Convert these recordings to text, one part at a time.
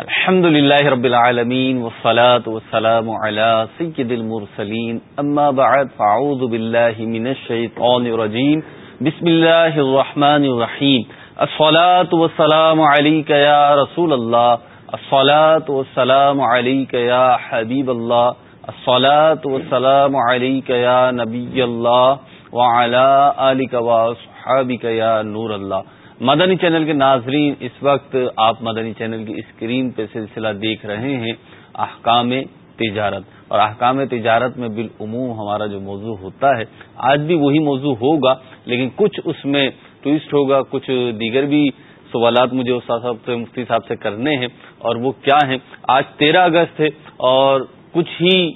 الحمد لله رب العالمين والصلاة والسلام على سيد المرسلين. أما بعد فاعوذ بالله من الشيطان الرجيم. بسم الله الرحمن الرحيم. الصلاة والسلام عليك يا رسول الله. الصلاة والسلام عليك يا حبيب الله. الصلاة والسلام عليك يا نبي الله. وعلى آلك وصحابك يا نور الله. مدنی چینل کے ناظرین، اس وقت آپ مدنی چینل کی اسکرین پہ سلسلہ دیکھ رہے ہیں احکام تجارت۔ اور احکام تجارت میں بالعموم ہمارا جو موضوع ہوتا ہے، آج بھی وہی موضوع ہوگا، لیکن کچھ اس میں ٹویسٹ ہوگا، کچھ دیگر بھی سوالات مجھے استاد صاحب سے، مفتی صاحب سے کرنے ہیں، اور وہ کیا ہیں؟ آج تیرہ اگست ہے اور کچھ ہی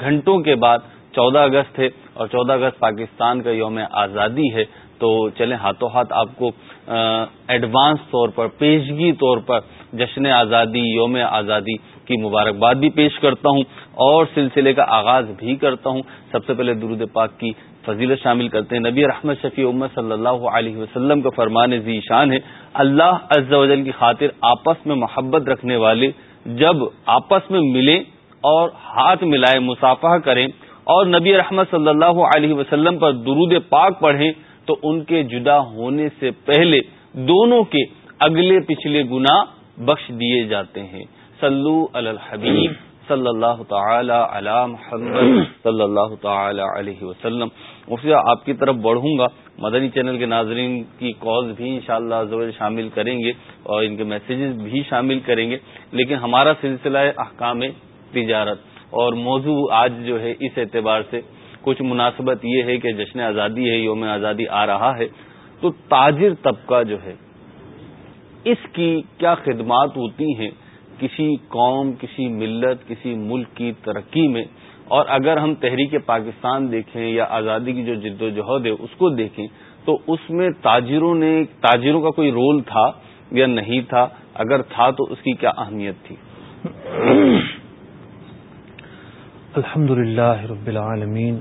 گھنٹوں کے بعد چودہ اگست ہے اور چودہ اگست پاکستان کا یوم آزادی ہے۔ تو چلیں ہاتھوں ہاتھ آپ کو ایڈوانس طور پر، پیشگی طور پر جشن آزادی، یوم آزادی کی مبارکباد بھی پیش کرتا ہوں اور سلسلے کا آغاز بھی کرتا ہوں۔ سب سے پہلے درود پاک کی فضیلت شامل کرتے ہیں۔ نبی رحمت شفیع امت صلی اللہ علیہ وسلم کا فرمان ذی شان ہے، اللہ عز و جل کی خاطر آپس میں محبت رکھنے والے جب آپس میں ملیں اور ہاتھ ملائے مسافہ کریں اور نبی رحمت صلی اللہ علیہ وسلم پر درود پاک پڑھیں تو ان کے جدا ہونے سے پہلے دونوں کے اگلے پچھلے گنا بخش دیے جاتے ہیں۔ سلو الحبیب صلی اللہ تعالی علی محمد صلی اللہ تعالی علیہ وسلم۔ مفتی آپ کی طرف بڑھوں گا۔ مدنی چینل کے ناظرین کی کالز بھی انشاءاللہ شاء اللہ شامل کریں گے اور ان کے میسیجز بھی شامل کریں گے۔ لیکن ہمارا سلسلہ ہے احکام تجارت اور موضوع آج جو ہے اس اعتبار سے کچھ مناسبت یہ ہے کہ جشن آزادی ہے، یوم آزادی آ رہا ہے، تو تاجر طبقہ جو ہے، اس کی کیا خدمات ہوتی ہیں؟ کسی قوم، کسی ملت، کسی ملک کی ترقی میں۔ اور اگر ہم تحریک پاکستان دیکھیں یا آزادی کی جو جد و جہد ہے، اس کو دیکھیں، تو اس میں تاجروں نے، تاجروں کا کوئی رول تھا یا نہیں تھا؟ اگر تھا تو اس کی کیا اہمیت تھی؟ الحمد للہ رب العالمین۔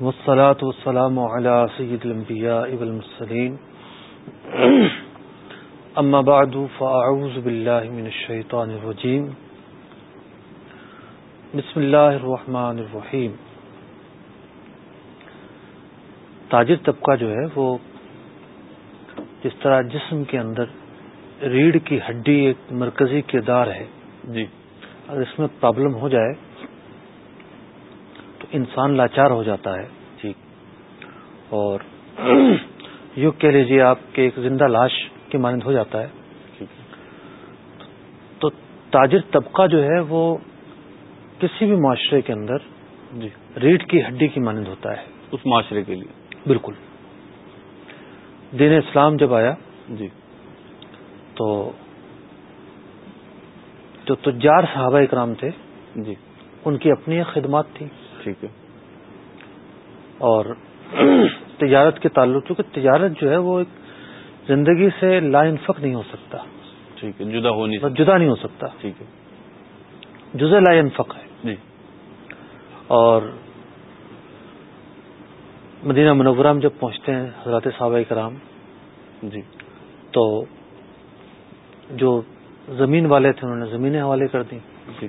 والصلاة والسلام على سيد الانبياء والمرسلين. اما بعد فاعوذ بالله من الشيطان الرجيم. بسم الله الرحمن الرحيم. تاجر طبقہ جو ہے وہ جس طرح جسم کے اندر ریڑھ کی ہڈی ایک مرکزی کردار ہے۔ جی۔ اگر اس میں پرابلم ہو جائے انسان لاچار ہو جاتا ہے۔ جی۔ اور یوں کہہ لیجیے آپ کے ایک زندہ لاش کی مانند ہو جاتا ہے۔ تو تاجر طبقہ جو ہے وہ کسی بھی معاشرے کے اندر جی۔ ریڑھ کی ہڈی کی مانند ہوتا ہے۔ اس معاشرے کے لیے۔ بالکل۔ دین اسلام جب آیا جی۔ تو جو تجار صحابہ اکرام تھے جی۔ ان کی اپنی خدمات تھی۔ ٹھیک ہے۔ اور تجارت کے تعلق چونکہ تجارت جو ہے وہ ایک زندگی سے لا انفق نہیں ہو سکتا۔ ٹھیک ہے جدا ہو نہیں جدا نہیں ہو سکتا۔ ٹھیک ہے۔ جزے لا انفق ہے۔ جی۔ اور مدینہ منورہ میں جب پہنچتے ہیں حضرات صحابہ کرام جی۔ تو جو زمین والے تھے انہوں نے زمینیں حوالے کر دی جی۔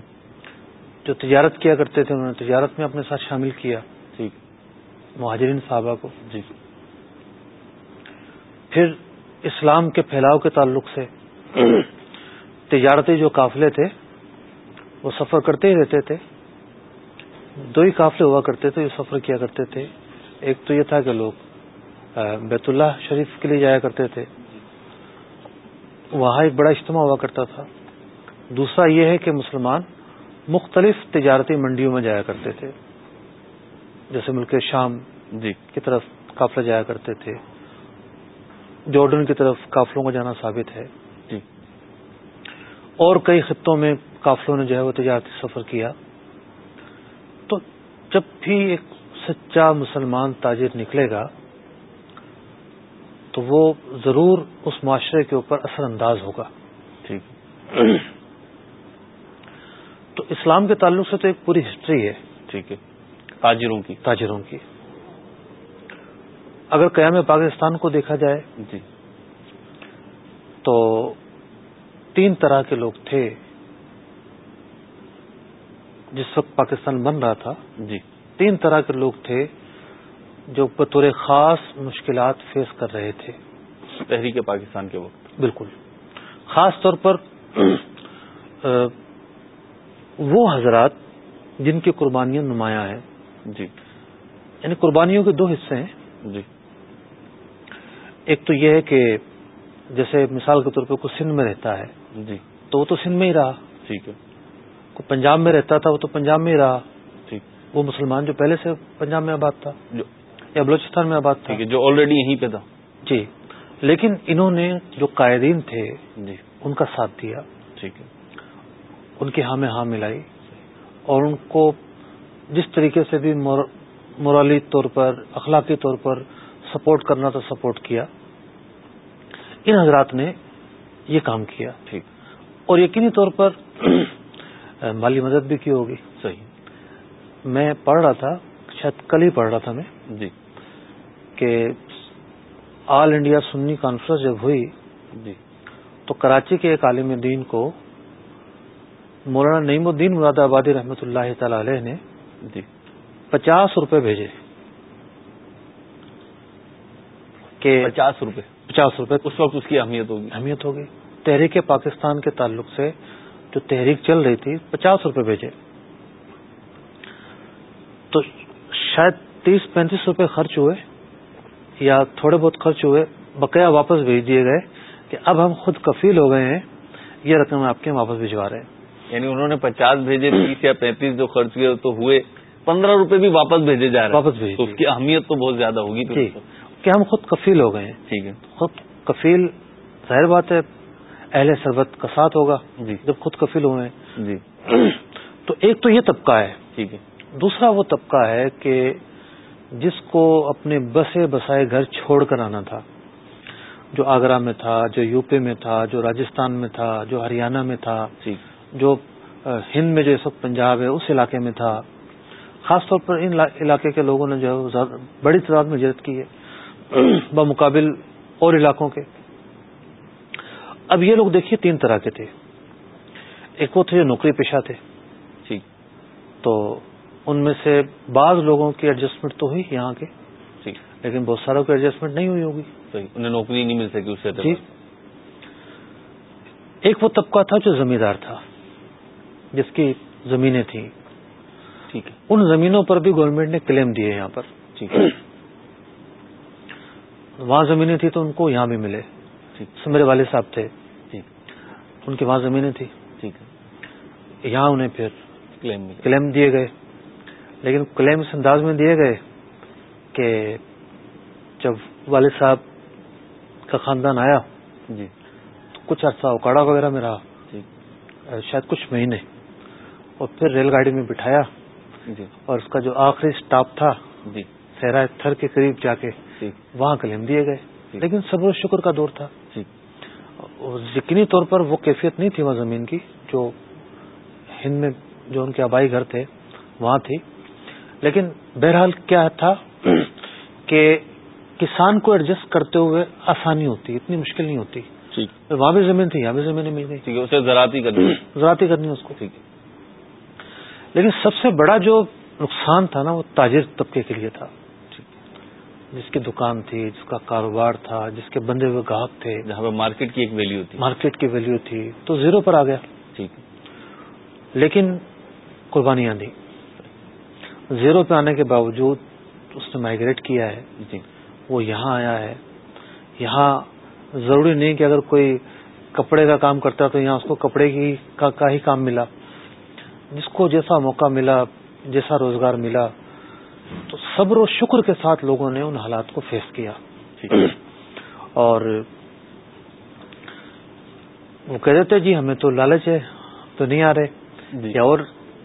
جو تجارت کیا کرتے تھے انہوں نے تجارت میں اپنے ساتھ شامل کیا۔ ٹھیک مہاجرین صحابہ کو۔ جی۔ پھر اسلام کے پھیلاؤ کے تعلق سے تجارتی جو قافلے تھے وہ سفر کرتے ہی رہتے تھے۔ دو ہی قافلے ہوا کرتے تھے جو سفر کیا کرتے تھے۔ ایک تو یہ تھا کہ لوگ بیت اللہ شریف کے لیے جایا کرتے تھے۔ وہاں ایک بڑا اجتماع ہوا کرتا تھا۔ دوسرا یہ ہے کہ مسلمان مختلف تجارتی منڈیوں میں جایا کرتے تھے۔ جیسے ملک شام جی۔ کی طرف قافلہ جایا کرتے تھے۔ جارڈن کی طرف قافلوں کا جانا ثابت ہے۔ جی۔ اور کئی خطوں میں قافلوں نے جو ہے وہ تجارتی سفر کیا۔ تو جب بھی ایک سچا مسلمان تاجر نکلے گا تو وہ ضرور اس معاشرے کے اوپر اثر انداز ہوگا۔ ٹھیک۔ اسلام کے تعلق سے تو ایک پوری ہسٹری ہے۔ ٹھیک ہے۔ تاجروں کی۔ تاجروں کی۔ اگر قیام پاکستان کو دیکھا جائے جی۔ تو تین طرح کے لوگ تھے جس وقت پاکستان بن رہا تھا۔ جی۔ تین طرح کے لوگ تھے جو بطور خاص مشکلات فیس کر رہے تھے۔ تحریک پاکستان کے وقت۔ بالکل۔ خاص طور پر وہ حضرات جن کی قربانیاں نمایاں ہیں۔ جی۔ یعنی قربانیوں کے دو حصے ہیں۔ جی۔ ایک تو یہ ہے کہ جیسے مثال کے طور پہ کوئی سندھ میں رہتا ہے جی۔ تو وہ تو سندھ میں ہی رہا۔ ٹھیک ہے۔ کوئی پنجاب میں رہتا تھا وہ تو پنجاب میں ہی رہا۔ ٹھیک۔ وہ مسلمان جو پہلے سے پنجاب میں آباد تھا جو یا بلوچستان میں آباد تھا۔ جو آلریڈی یہیں پہ تھا۔ جی۔ لیکن انہوں نے جو قائدین تھے جی۔ ان کا ساتھ دیا۔ ٹھیک ہے۔ ان کی ہاں میں ہاں ملائی اور ان کو جس طریقے سے بھی مورالی طور پر اخلاقی طور پر سپورٹ کرنا تھا سپورٹ کیا۔ ان حضرات نے یہ کام کیا ٹھیک۔ اور یقینی طور پر مالی مدد بھی کی ہوگی۔ صحیح۔ میں پڑھ رہا تھا شاید کل ہی پڑھ رہا تھا میں۔ جی۔ کہ آل انڈیا سنی کانفرنس جب ہوئی جی۔ تو کراچی کے ایک عالم دین کو مولانا نعیم الدین مراد آبادی رحمۃ اللہ تعالی علیہ نے جی۔ پچاس روپے بھیجے کہ پچاس روپے۔ پچاس روپے۔ اس وقت اس کی اہمیت ہوگی۔ اہمیت ہوگی۔ تحریک پاکستان کے تعلق سے جو تحریک چل رہی تھی پچاس روپے بھیجے۔ تو شاید تیس پینتیس روپے خرچ ہوئے یا تھوڑے بہت خرچ ہوئے بقایا واپس بھیج دیے گئے کہ اب ہم خود کفیل ہو گئے ہیں یہ رقم آپ کے واپس بھجوا رہے ہیں۔ یعنی انہوں نے پچاس بھیجے تیس یا پینتیس جو خرچ ہوئے تو ہوئے پندرہ روپے بھی واپس بھیجے جا رہے واپس بھیج تو اس کی اہمیت تو بہت زیادہ ہوگی۔ جی۔ کہ ہم خود کفیل ہو گئے ہیں؟ ٹھیک ہے۔ خود کفیل ظاہر بات ہے اہل سربت کا ساتھ ہوگا۔ جی۔ جب خود کفیل ہوئے ہیں۔ جی۔ تو ایک تو یہ طبقہ ہے۔ ٹھیک ہے۔ دوسرا وہ طبقہ ہے کہ جس کو اپنے بسے بسائے گھر چھوڑ کر آنا تھا۔ جو آگرہ میں تھا جو یو پی میں تھا جو راجستھان میں تھا جو ہریانہ میں تھا۔ جو ہند میں جو اس وقت پنجاب ہے اس علاقے میں تھا۔ خاص طور پر ان علاقے کے لوگوں نے جو ہے بڑی تعداد میں جرت کی ہے بمقابل اور علاقوں کے۔ اب یہ لوگ دیکھیے تین طرح کے تھے۔ ایک وہ تھے جو نوکری پیشہ تھے۔ ٹھیک تو ان میں سے بعض لوگوں کی ایڈجسٹمنٹ تو ہوئی یہاں کے ٹھیک لیکن بہت ساروں کی ایڈجسٹمنٹ نہیں ہوئی ہوگی۔ انہیں نوکری نہیں مل سکی اس سے۔ جی۔ ایک وہ طبقہ تھا جو زمیندار تھا۔ جس کی زمینیں تھیں۔ ٹھیک ہے۔ ان زمینوں پر بھی گورنمنٹ نے کلیم دیے یہاں پر۔ ٹھیک ہے۔ وہاں زمینیں تھیں تو ان کو یہاں بھی ملے۔ ٹھیک۔ میرے والد صاحب تھے۔ ٹھیک ان کی وہاں زمینیں تھیں۔ ٹھیک ہے۔ یہاں انہیں پھر کلیم دیے گئے۔ لیکن کلیم اس انداز میں دیے گئے کہ جب والد صاحب کا خاندان آیا جی۔ کچھ عرصہ اکاڑا وغیرہ میں رہا۔ ٹھیک شاید کچھ مہینے۔ اور پھر ریل گاڑی میں بٹھایا جی۔ اور اس کا جو آخری سٹاپ تھا جی۔ صحرا تھر کے قریب جا کے ٹھیک وہاں کلیم دیے گئے۔ ٹھیک۔ لیکن صبر و شکر کا دور تھا۔ اور یقینی طور پر وہ کیفیت نہیں تھی وہاں زمین کی جو ہند میں جو ان کے آبائی گھر تھے وہاں تھی۔ لیکن بہرحال کیا تھا کہ کسان کو ایڈجسٹ کرتے ہوئے آسانی ہوتی اتنی مشکل نہیں ہوتی۔ ٹھیک وہاں بھی زمین تھی یہاں بھی زمینیں مل گئی۔ زراعتی کرنی۔ زراعتی کرنی اس کو۔ ٹھیک ہے۔ لیکن سب سے بڑا جو نقصان تھا نا وہ تاجر طبقے کے لیے تھا۔ جس کی دکان تھی جس کا کاروبار تھا جس کے بندے ہوئے گاہک تھے۔ جہاں پہ مارکیٹ کی ایک ویلیو تھی۔ مارکیٹ کی ویلیو تھی۔ تو زیرو پر آ گیا۔ ٹھیک۔ لیکن قربانیاں دی۔ زیرو پہ آنے کے باوجود اس نے مائگریٹ کیا ہے۔ جی۔ وہ یہاں آیا ہے۔ یہاں ضروری نہیں کہ اگر کوئی کپڑے کا کام کرتا تو یہاں اس کو کپڑے کی کا, کا ہی کام ملا۔ جس کو جیسا موقع ملا جیسا روزگار ملا تو صبر و شکر کے ساتھ لوگوں نے ان حالات کو فیس کیا۔ اور وہ کہہ دیتے جی ہمیں تو لالچ ہے تو نہیں آ رہے۔ جی۔ یا اور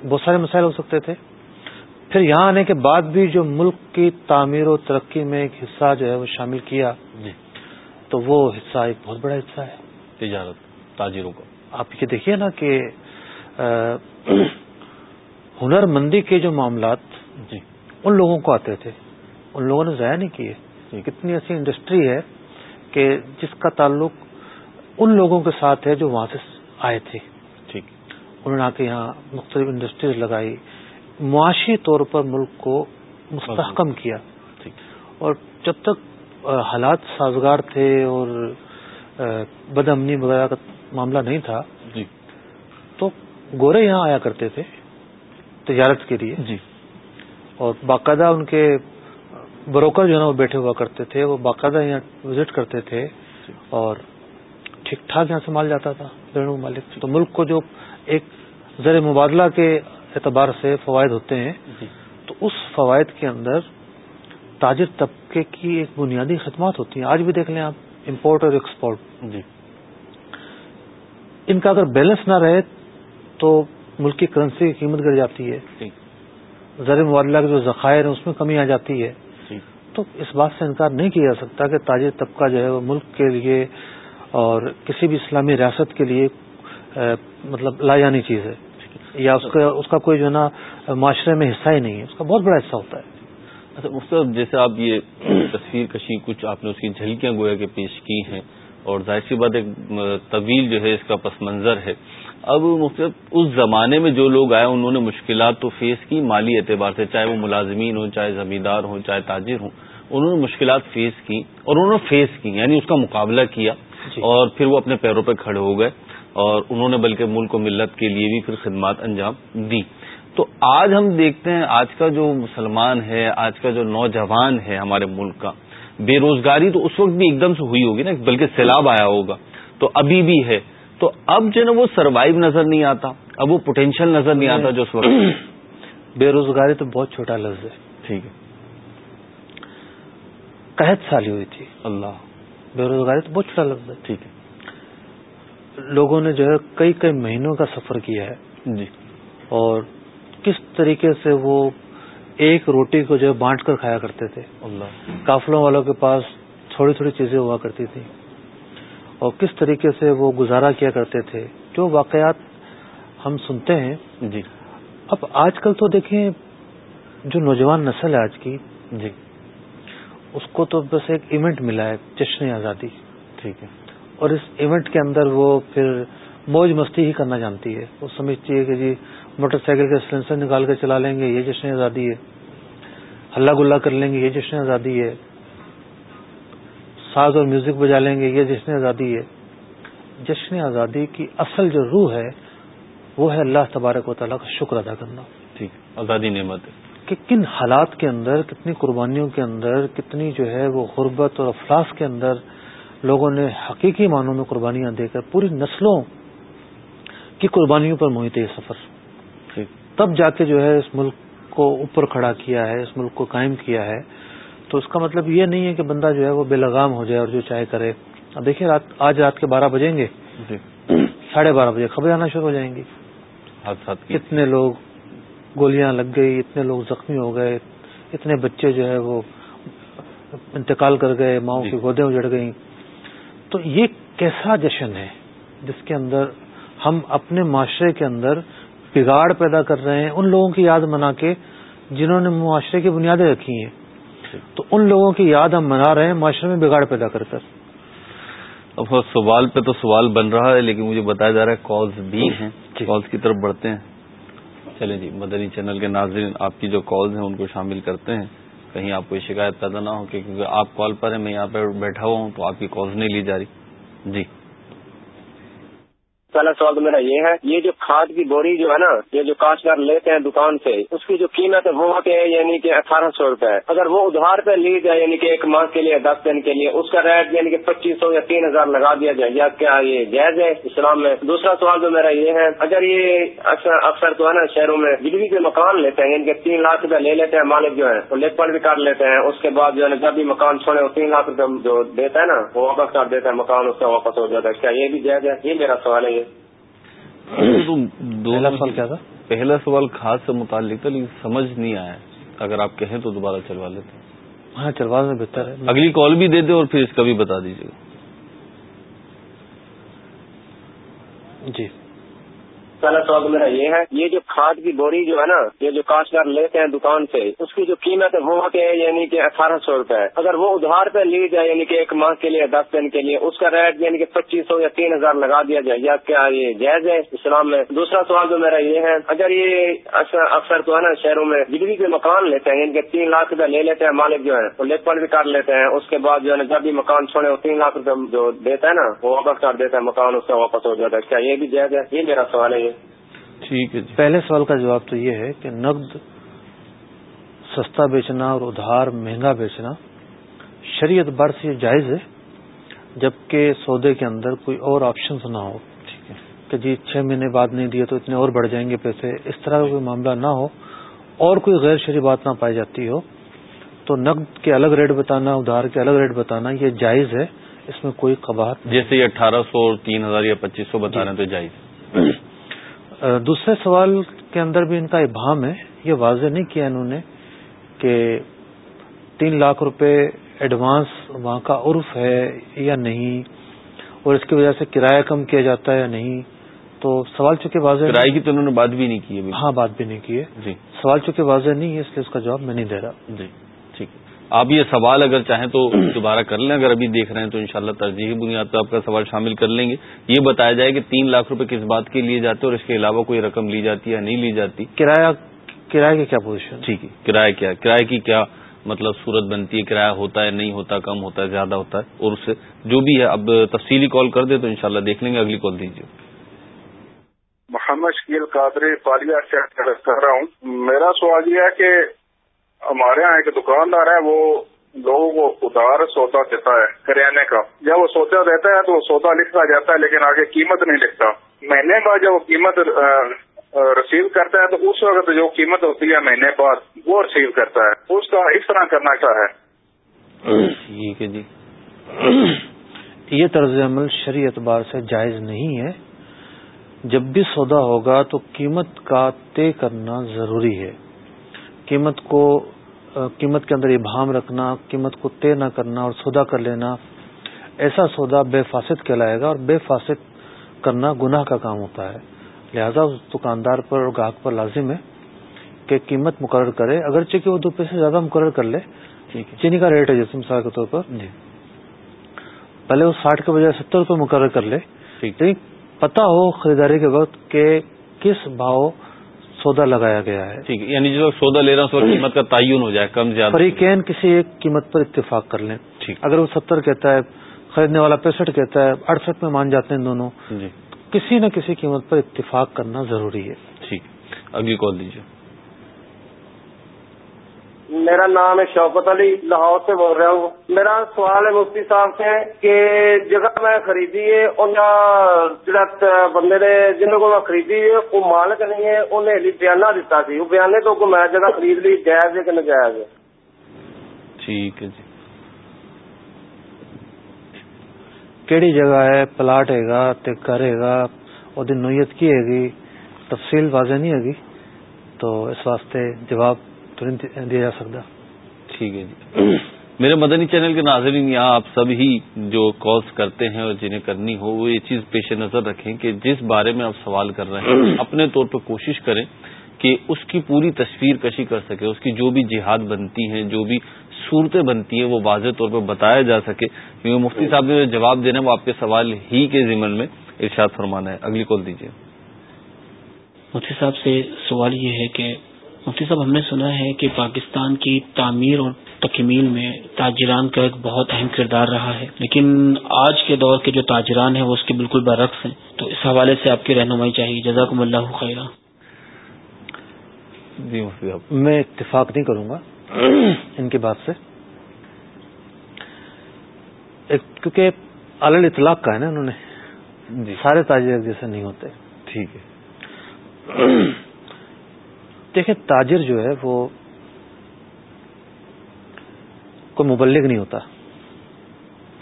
بہت سارے مسائل ہو سکتے تھے۔ پھر یہاں آنے کے بعد بھی جو ملک کی تعمیر و ترقی میں ایک حصہ جو ہے وہ شامل کیا جی۔ تو وہ حصہ ایک بہت بڑا حصہ ہے۔ تجارت تاجروں کا۔ آپ یہ دیکھیے نا کہ ہنر مندی کے جو معاملات جی۔ ان لوگوں کو آتے تھے۔ ان لوگوں نے ضائع نہیں کیے۔ جی۔ کتنی ایسی انڈسٹری ہے کہ جس کا تعلق ان لوگوں کے ساتھ ہے جو وہاں سے آئے تھے۔ ٹھیک۔ انہوں نے آ کے یہاں مختلف انڈسٹریز لگائی۔ معاشی طور پر ملک کو مستحکم کیا۔ اور جب تک حالات سازگار تھے اور بد امنی وغیرہ کا معاملہ نہیں تھا گورے یہاں آیا کرتے تھے تجارت کے لیے۔ جی۔ اور باقاعدہ ان کے بروکر جو ہے نا وہ بیٹھے ہوا کرتے تھے وہ باقاعدہ یہاں وزٹ کرتے تھے اور ٹھیک ٹھاک یہاں سے مال جاتا تھا بیرون مالک۔ تو ملک کو جو ایک زر مبادلہ کے اعتبار سے فوائد ہوتے ہیں جی۔ تو اس فوائد کے اندر تاجر طبقے کی ایک بنیادی خدمات ہوتی ہیں۔ آج بھی دیکھ لیں آپ امپورٹ اور ایکسپورٹ۔ جی۔ ان کا اگر بیلنس نہ رہے تو ملک کی کرنسی کی قیمت گر جاتی ہے۔ زر مبادلہ کے جو ذخائر ہیں اس میں کمی آ جاتی ہے۔ تو اس بات سے انکار نہیں کیا جا سکتا کہ تاجر طبقہ جو ہے وہ ملک کے لیے اور کسی بھی اسلامی ریاست کے لیے مطلب لا جانی چیز ہے۔ یا اس کا اس کا کوئی جو ہے نا معاشرے میں حصہ ہی نہیں ہے۔ اس کا بہت بڑا حصہ ہوتا ہے۔ اچھا مختلف جیسے آپ یہ تصویر کشی کچھ آپ نے اس کی جھلکیاں گویا کے پیش کی ہیں اور ظاہر سی بات ایک طویل جو ہے اس کا پس منظر ہے۔ اب مختلف اس زمانے میں جو لوگ آئے انہوں نے مشکلات تو فیس کی مالی اعتبار سے چاہے وہ ملازمین ہوں چاہے زمیندار ہوں چاہے تاجر ہوں انہوں نے مشکلات فیس کی اور انہوں نے فیس کی یعنی اس کا مقابلہ کیا۔ جی۔ اور پھر وہ اپنے پیروں پہ کھڑے ہو گئے اور انہوں نے بلکہ ملک و ملت کے لیے بھی پھر خدمات انجام دی۔ تو آج ہم دیکھتے ہیں آج کا جو مسلمان ہے آج کا جو نوجوان ہے ہمارے ملک کا بے روزگاری تو اس وقت بھی ایک دم سے ہوئی ہوگی نا بلکہ سیلاب آیا ہوگا۔ تو ابھی بھی ہے۔ تو اب جو ہے نا وہ سروائو نظر نہیں آتا۔ اب وہ پوٹینشیل نظر نہیں آتا جو اس وقت۔ بے روزگاری تو بہت چھوٹا لفظ ہے۔ ٹھیک ہے۔ قحط سالی ہوئی تھی۔ اللہ۔ بے روزگاری تو بہت چھوٹا لفظ ہے۔ ٹھیک ہے۔ لوگوں نے جو ہے کئی کئی مہینوں کا سفر کیا ہے۔ جی۔ اور کس طریقے سے وہ ایک روٹی کو جو ہے بانٹ کر کھایا کرتے تھے۔ اللہ۔ کافلوں والوں کے پاس تھوڑی تھوڑی چیزیں ہوا کرتی تھی اور کس طریقے سے وہ گزارا کیا کرتے تھے جو واقعات ہم سنتے ہیں۔ جی۔ اب آج کل تو دیکھیں جو نوجوان نسل ہے آج کی جی۔ اس کو تو بس ایک ایونٹ ملا ہے جشن آزادی۔ ٹھیک ہے۔ اور اس ایونٹ کے اندر وہ پھر موج مستی ہی کرنا جانتی ہے۔ وہ سمجھتی ہے کہ جی موٹر سائیکل کا سلنسر نکال کے چلا لیں گے یہ جشن آزادی ہے۔ ہلا گلا کر لیں گے یہ جشن آزادی ہے۔ ساز اور میوزک بجا لیں گے یہ جشن آزادی ہے۔ جشن آزادی کی اصل جو روح ہے وہ ہے اللہ تبارک و تعالیٰ کا شکر ادا کرنا۔ ٹھیک آزادی نعمت ہے۔ کہ کن حالات کے اندر کتنی قربانیوں کے اندر کتنی جو ہے وہ غربت اور افلاس کے اندر لوگوں نے حقیقی معنوں میں قربانیاں دے کر پوری نسلوں کی قربانیوں پر محیط یہ سفر۔ تب جا کے جو ہے اس ملک کو اوپر کھڑا کیا ہے اس ملک کو قائم کیا ہے۔ تو اس کا مطلب یہ نہیں ہے کہ بندہ جو ہے وہ بے لگام ہو جائے اور جو چاہے کرے۔ اب دیکھیے رات آج رات کے بارہ بجیں گے۔ جی۔ ساڑھے بارہ بجے خبریں آنا شروع ہو جائیں گی۔ کتنے لوگ گولیاں لگ گئی اتنے لوگ زخمی ہو گئے اتنے بچے جو ہے وہ انتقال کر گئے ماؤں کی جی۔ گودیں اجڑ گئیں۔ تو یہ کیسا جشن ہے جس کے اندر ہم اپنے معاشرے کے اندر بگاڑ پیدا کر رہے ہیں ان لوگوں کی یاد منا کے جنہوں نے معاشرے کی بنیادیں رکھی ہیں۔ تو ان لوگوں کی یاد ہم منا رہے ہیں معاشرے میں بگاڑ پیدا کر کر۔ اب سوال پہ تو سوال بن رہا ہے لیکن مجھے بتایا جا رہا ہے کالز بھی ہیں۔ کالز جی۔ کی طرف بڑھتے ہیں۔ چلیں جی مدنی چینل کے ناظرین آپ کی جو کالز ہیں ان کو شامل کرتے ہیں۔ کہیں آپ کو شکایت پیدا نہ ہو کیونکہ آپ کال پر ہیں میں یہاں پہ بیٹھا ہوا ہوں تو آپ کی کالز نہیں لی جا رہی۔ جی۔ پہلا سوال تو میرا یہ ہے، یہ جو کھاد کی بوری جو ہے نا، یہ جو کاشتکار لیتے ہیں دکان سے، اس کی جو قیمت ہے وہ ہوتے ہیں یعنی کہ اٹھارہ سو روپے۔ اگر وہ ادھار پہ لی جائے یعنی کہ ایک ماہ کے لیے، دس دن کے لیے، اس کا ریٹ یعنی کہ پچیس سو یا تین ہزار لگا دیا جائے، یا کیا یہ جائز ہے اسلام میں؟ دوسرا سوال تو میرا یہ ہے، اگر یہ اکثر اکثر تو ہے نا شہروں میں بجلی کے مکان لیتے ہیں یعنی کہ تین لاکھ روپے لے لیتے ہیں مالک جو ہے وہ لیٹ بھی کر لیتے ہیں، اس کے بعد جو ہے جب بھی مکان چھوڑے، وہ تین لاکھ روپے جو دیتا ہے نا، وہ واپس کر دیتا ہے مکان، اس کا واپس ہو جاتا ہے، کیا یہ بھی جائز ہے؟ یہ میرا سوال ہے، یہ پہلا سوال کیا تھا؟ پہلا سوال خاص سے متعلق تھا لیکن سمجھ نہیں آیا۔ اگر آپ کہیں تو دوبارہ چلوا لیتے۔ ہاں چلوا میں بہتر ہے۔ اگلی کال بھی دے دیں اور پھر اس کا بھی بتا دیجیے۔ گا جی۔ پہلا سوال میرا یہ ہے، یہ جو کھاد کی بوری جو ہے نا، یہ جو کاشتکار لیتے ہیں دکان سے، اس کی جو قیمت ہے وہ ہوتی ہے یعنی کہ اٹھارہ سو روپے اگر وہ ادھار پہ لی جائے یعنی کہ ایک ماہ کے لیے، دس دن کے لیے، اس کا ریٹ یعنی کہ پچیس سو یا تین ہزار لگا دیا جائے، یا کیا یہ جائز ہے اسلام میں؟ دوسرا سوال جو میرا یہ ہے، اگر یہ اکثر تو ہے نا شہروں میں بجلی کے مکان لیتے ہیں یعنی کہ تین لاکھ روپے لے لیتے ہیں مالک جو ہے، وہ لیپ بھی کر لیتے ہیں، اس کے بعد جو ہے نا، جب بھی مکان چھوڑے، وہ تین لاکھ روپے جو دیتا ہے نا، وہ واپس کر دیتا ہے، مکان اس سے واپس ہو جاتا ہے۔ کیا یہ بھی جائز ہے؟ یہ میرا سوال ہے یہ۔ ٹھیک ہے جی۔ پہلے سوال کا جواب تو یہ ہے کہ نقد سستا بیچنا اور ادھار مہنگا بیچنا شریعت بار سے یہ جائز ہے جبکہ سودے کے اندر کوئی اور آپشن نہ ہو۔ کہ جی چھ مہینے بعد نہیں دیے تو اتنے اور بڑھ جائیں گے پیسے۔ اس طرح کا کوئی معاملہ نہ ہو اور کوئی غیر شری بات نہ پائی جاتی ہو تو نقد کے الگ ریٹ بتانا ادھار کے الگ ریٹ بتانا یہ جائز ہے۔ اس میں کوئی قباحت جیسے یہ اٹھارہ سو تین ہزار یا پچیس سو بتا رہے ہیں تو جائز دوسرے سوال کے اندر بھی ان کا ابہام ہے۔ یہ واضح نہیں کیا انہوں نے کہ تین لاکھ روپے ایڈوانس وہاں کا عرف ہے یا نہیں اور اس کی وجہ سے کرایہ کم کیا جاتا ہے یا نہیں۔ تو سوال چونکہ واضح کرایہ کی تو انہوں نے بات بھی نہیں کی ہاں بات بھی نہیں کی ہے۔ جی۔ سوال چونکہ واضح نہیں ہے اس لیے اس کا جواب میں نہیں دے رہا۔ جی۔ آپ یہ سوال اگر چاہیں تو دوبارہ کر لیں اگر ابھی دیکھ رہے ہیں تو انشاءاللہ ترجیحی بنیاد پہ آپ کا سوال شامل کر لیں گے۔ یہ بتایا جائے کہ تین لاکھ روپے کس بات کے لیے جاتے اور اس کے علاوہ کوئی رقم لی جاتی ہے یا نہیں لی جاتی؟ کرایہ کرایہ کی کیا پوزیشن ٹھیک ہے کرایہ کیا کرایہ کی کیا مطلب صورت بنتی ہے؟ کرایہ ہوتا ہے نہیں ہوتا کم ہوتا ہے زیادہ ہوتا ہے اور اس سے جو بھی ہے اب تفصیلی کال کر دے تو انشاءاللہ دیکھ لیں گے اگلی کال دیجیے۔ محمد شکیل قادری پالیا سے کر رہا ہوں۔ میرا سوال یہ ہے کہ ہمارے یہاں ایک دکاندار ہے، وہ لوگوں کو ادھار سودا دیتا ہے کریانے کا۔ جب وہ سودا دیتا ہے تو وہ سودا لکھا جاتا ہے، لیکن آگے قیمت نہیں لکھتا۔ مہینے بعد جب وہ قیمت ریسیو کرتا ہے تو اس وقت جو قیمت ہوتی ہے مہینے بعد، وہ ریسیو کرتا ہے۔ اس کا اس طرح کرنا کیا ہے؟ ٹھیک ہے جی۔ یہ طرز عمل شرعی اعتبار سے جائز نہیں ہے۔ جب بھی سودا ہوگا تو قیمت کا طے کرنا ضروری ہے۔ قیمت کو قیمت کے اندر ابہام رکھنا قیمت کو طے نہ کرنا اور سودا کر لینا ایسا سودا بے فاسد کہلائے گا اور بے فاسد کرنا گناہ کا کام ہوتا ہے۔ لہذا اس دکاندار پر اور گاہک پر لازم ہے کہ قیمت مقرر کرے اگرچہ کہ وہ دو پیسے زیادہ مقرر کر لے۔ چینی کا ریٹ ہے جیسے مثال کے طور پر۔ جی۔ پہلے وہ ساٹھ کے بجائے ستر روپے مقرر کر لے۔ لیکن پتا ہو خریداری کے وقت کہ کس بھاؤ سودا لگایا گیا ہے۔ ٹھیک ہے یعنی جو سودا لے رہا ہوں قیمت کا تعین ہو جائے کم زیادہ۔ فریقین کسی ایک قیمت پر اتفاق کر لیں۔ اگر وہ ستر کہتا ہے خریدنے والا پینسٹھ کہتا ہے اڑسٹھ میں مان جاتے ہیں دونوں۔ جی۔ کسی نہ کسی قیمت پر اتفاق کرنا ضروری ہے۔ ٹھیک۔ اگلی کال دیجیے۔ میرا نام ہے شوکت علی، لاہور سے بول رہا ہوں۔ میرا سوال ہے مفتی صاحب سے کہ جگہ میں خریدی ہے جڑا بندے نے جنہوں کو میں خریدی ہے، وہ مالک نہیں ہے، انہیں بیانہ دیتا سی۔ وہ بیانے تو کو میں جگہ خرید لی، جائز ہے کہ نجائز ہے؟ ٹھیک ہے جی۔ کیڑی جگہ ہے، پلاٹ ہے گا گھر ہے گا وہ دن نوعیت کی ہے گی تفصیل واضح نہیں ہے گی تو اس واسطے جواب ترنت دیا جا سکتا۔ ٹھیک ہے جی۔ میرے مدنی چینل کے ناظرین یہاں آپ سب ہی جو کالس کرتے ہیں اور جنہیں کرنی ہو وہ یہ چیز پیش نظر رکھیں کہ جس بارے میں آپ سوال کر رہے ہیں اپنے طور پہ کوشش کریں کہ اس کی پوری تصویر کشی کر سکے اس کی جو بھی جہاد بنتی ہیں جو بھی صورتیں بنتی ہیں وہ واضح طور پہ بتایا جا سکے۔ کیونکہ مفتی صاحب نے جو جواب دینا وہ آپ کے سوال ہی کے ذمن میں ارشاد فرمانا ہے۔ اگلی کال دیجیے۔ مفتی صاحب سے سوال یہ ہے کہ مفتی صاحب ہم نے سنا ہے کہ پاکستان کی تعمیر اور تکمیل میں تاجران کا ایک بہت اہم کردار رہا ہے لیکن آج کے دور کے جو تاجران ہیں وہ اس کے بالکل برعکس ہیں۔ تو اس حوالے سے آپ کی رہنمائی چاہیے۔ جزاکم اللہ خیر جی مفتی صاحب میں اتفاق نہیں کروں گا ان کی بات سے۔ کیونکہ الل اطلاق کا ہے نا انہوں نے۔ جی۔ سارے تاجر جیسے نہیں ہوتے۔ ٹھیک ہے۔ دیکھیں تاجر جو ہے وہ کوئی مبلغ نہیں ہوتا۔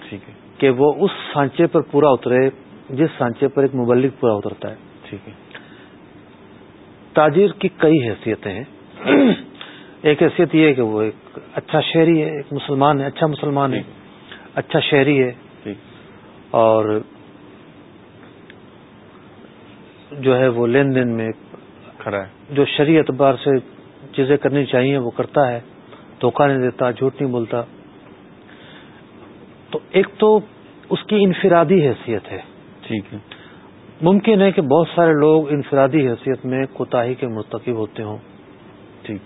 ٹھیک ہے۔ کہ وہ اس سانچے پر پورا اترے جس سانچے پر ایک مبلغ پورا اترتا ہے۔ ٹھیک ہے۔ تاجر کی کئی حیثیتیں ہیں۔ ایک حیثیت یہ ہے کہ وہ ایک اچھا شہری ہے ایک مسلمان ہے اچھا مسلمان ہے۔ اچھا شہری ہے۔ اور جو ہے وہ لین دین میں کھڑا ہے۔ جو شریع اعتبار سے چیزیں کرنی چاہیے وہ کرتا ہے۔ دھوکہ نہیں دیتا جھوٹ نہیں بولتا۔ تو ایک تو اس کی انفرادی حیثیت ہے۔ ٹھیک ہے۔ ممکن ہے کہ بہت سارے لوگ انفرادی حیثیت میں کوتاہی کے مرتکب ہوتے ہوں۔ ٹھیک۔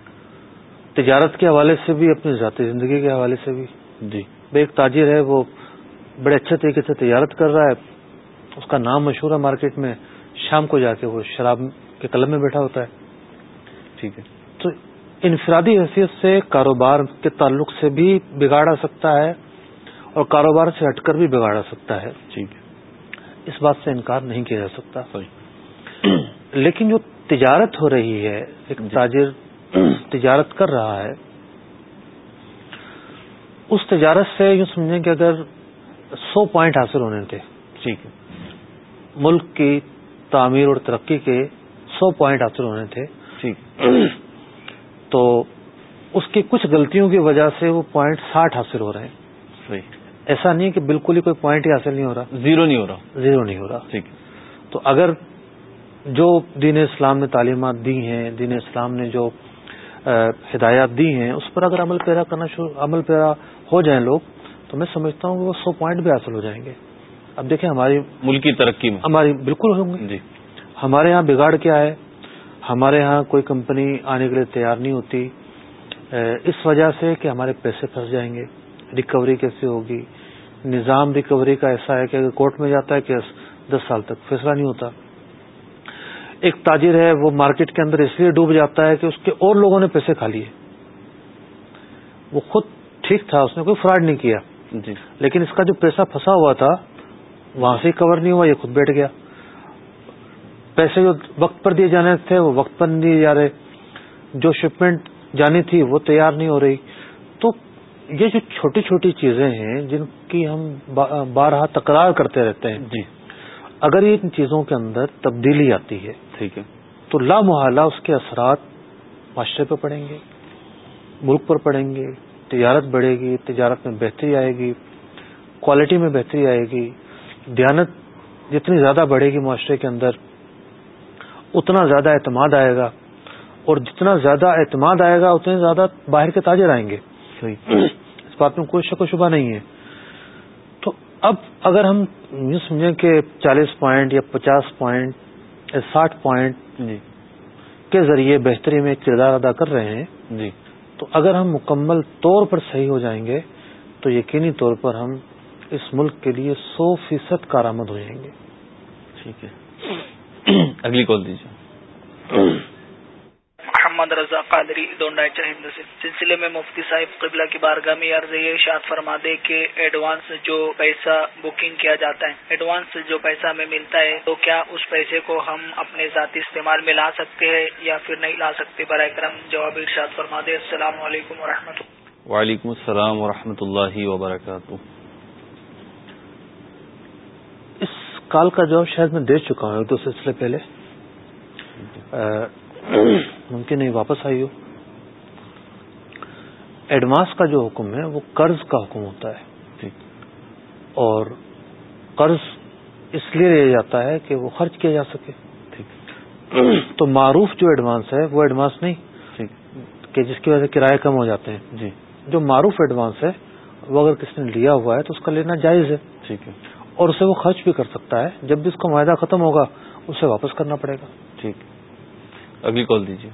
تجارت کے حوالے سے بھی اپنی ذاتی زندگی کے حوالے سے بھی۔ جی۔ ایک تاجر ہے وہ بڑے اچھے طریقے سے تجارت کر رہا ہے۔ اس کا نام مشہور ہے مارکیٹ میں شام کو جا کے وہ شراب کے قلم میں بیٹھا ہوتا ہے۔ ٹھیک ہے۔ تو انفرادی حیثیت سے کاروبار کے تعلق سے بھی بگاڑا سکتا ہے اور کاروبار سے ہٹ کر بھی بگاڑا سکتا ہے۔ ٹھیک ہے۔ اس بات سے انکار نہیں کیا جا سکتا۔ صحیح۔ لیکن جو تجارت ہو رہی ہے ایک جی۔ تاجر تجارت کر رہا ہے اس تجارت سے یوں سمجھیں کہ اگر سو پوائنٹ حاصل ہونے تھے ٹھیک ہے۔ ملک کی تعمیر اور ترقی کے سو پوائنٹ حاصل ہونے تھے۔ تو اس کی کچھ غلطیوں کی وجہ سے وہ پوائنٹ ساٹھ حاصل ہو رہے ہیں۔ ایسا نہیں کہ بالکل ہی کوئی پوائنٹ ہی حاصل نہیں ہو رہا۔ زیرو نہیں ہو رہا۔ زیرو نہیں ہو رہا۔ ٹھیک۔ تو اگر جو دین اسلام نے تعلیمات دی ہیں دین اسلام نے جو ہدایات دی ہیں اس پر اگر عمل پیرا کرنا شروع عمل پیرا ہو جائیں لوگ تو میں سمجھتا ہوں کہ وہ سو پوائنٹ بھی حاصل ہو جائیں گے۔ اب دیکھیں ہماری ملکی ترقی میں۔ ہماری بالکل ہوں گے۔ جی۔ ہمارے یہاں بگاڑ کیا ہے؟ ہمارے ہاں کوئی کمپنی آنے کے لیے تیار نہیں ہوتی۔ اس وجہ سے کہ ہمارے پیسے پھنس جائیں گے۔ ریکوری کیسے ہوگی؟ نظام ریکوری کا ایسا ہے کہ اگر کورٹ میں جاتا ہے کہ دس سال تک فیصلہ نہیں ہوتا۔ ایک تاجر ہے وہ مارکیٹ کے اندر اس لیے ڈوب جاتا ہے کہ اس کے اور لوگوں نے پیسے کھا لیے۔ وہ خود ٹھیک تھا اس نے کوئی فراڈ نہیں کیا۔ جی۔ لیکن اس کا جو پیسہ پھنسا ہوا تھا وہاں سے کور نہیں ہوا یہ خود بیٹھ گیا۔ پیسے جو وقت پر دیے جانے تھے وہ وقت پر نہیں دیے جا رہے۔ جو شپمنٹ جانی تھی وہ تیار نہیں ہو رہی۔ تو یہ جو چھوٹی چھوٹی چیزیں ہیں جن کی ہم بارہا تکرار کرتے رہتے ہیں۔ جی۔ اگر یہ ان چیزوں کے اندر تبدیلی آتی ہے ٹھیک ہے۔ تو لامحالہ اس کے اثرات معاشرے پہ پڑیں گے ملک پر پڑیں گے تجارت بڑھے گی تجارت میں بہتری آئے گی کوالٹی میں بہتری آئے گی۔ دیانت جتنی زیادہ بڑھے گی معاشرے کے اندر اتنا زیادہ اعتماد آئے گا اور جتنا زیادہ اعتماد آئے گا اتنے زیادہ باہر کے تاجر آئیں گے۔ اس بات میں کوئی شک و شبہ نہیں ہے۔ تو اب اگر ہم یوں سمجھیں کہ چالیس پوائنٹ یا پچاس پوائنٹ یا ساٹھ پوائنٹ جی۔ کے ذریعے بہتری میں کردار ادا کر رہے ہیں جی۔ تو اگر ہم مکمل طور پر صحیح ہو جائیں گے تو یقینی طور پر ہم اس ملک کے لیے سو فیصد کارآمد ہو جائیں گے۔ ٹھیک ہے۔ اگلی کال دیجیے۔ محمد رضا قادری ہند سے۔ سلسلے میں مفتی صاحب قبلہ کی بارگاہ میں عرض یہ شاد فرما دے کہ ایڈوانس جو پیسہ بکنگ کیا جاتا ہے ایڈوانس جو پیسہ ہمیں ملتا ہے تو کیا اس پیسے کو ہم اپنے ذاتی استعمال میں لا سکتے ہیں یا پھر نہیں لا سکتے؟ برائے کرم جواب ارشاد فرما دے۔ السلام علیکم و اللہ۔ وعلیکم السلام ورحمۃ اللہ وبرکاتہ اس کال کا جواب شاید میں دے چکا ہوں ایک دو سلسلے پہلے۔ ممکن نہیں واپس آئی ہو۔ ایڈوانس کا جو حکم ہے، وہ قرض کا حکم ہوتا ہے۔ جی۔ اور قرض اس لیے لیا جاتا ہے کہ وہ خرچ کیا جا سکے۔ تو معروف جو ایڈوانس ہے، وہ ایڈوانس نہیں۔ کہ جس کی وجہ سے کرائے کم ہو جاتے ہیں۔ جی۔ جو معروف ایڈوانس ہے، وہ اگر کسی نے لیا ہوا ہے تو اس کا لینا جائز ہے۔ ٹھیک ہے۔ اور اسے وہ خرچ بھی کر سکتا ہے۔ جب بھی اس کا معاہدہ ختم ہوگا اسے واپس کرنا پڑے گا۔ ٹھیک۔ اگلی کال دیجیے۔